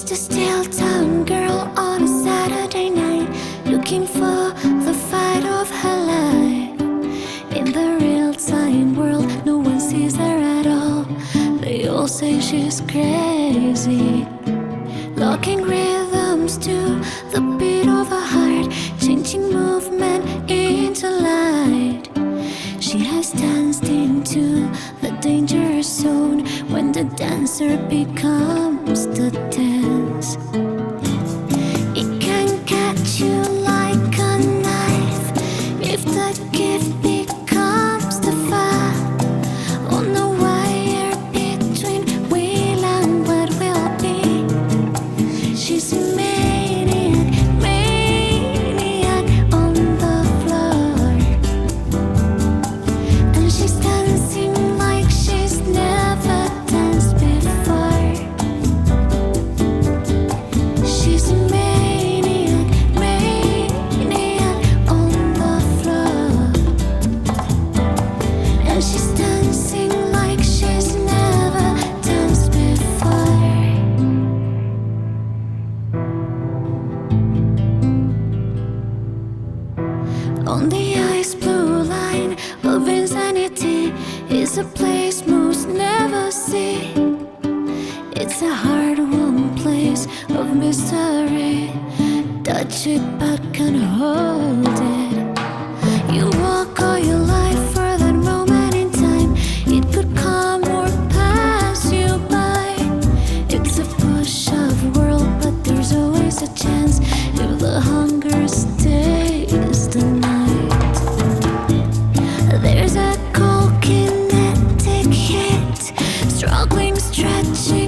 just a steel town girl on a Saturday night looking for the fight of her life. In the real time world, no one sees her at all. They all say she's crazy. Locking rhythms to the beat of a heart, changing movement into light. She has danced into the danger zone when the dancer becomes the dance. It is a place most never see. It's a hard won place of mystery. Touch it but can't hold it. You walk all your life struggling, stretching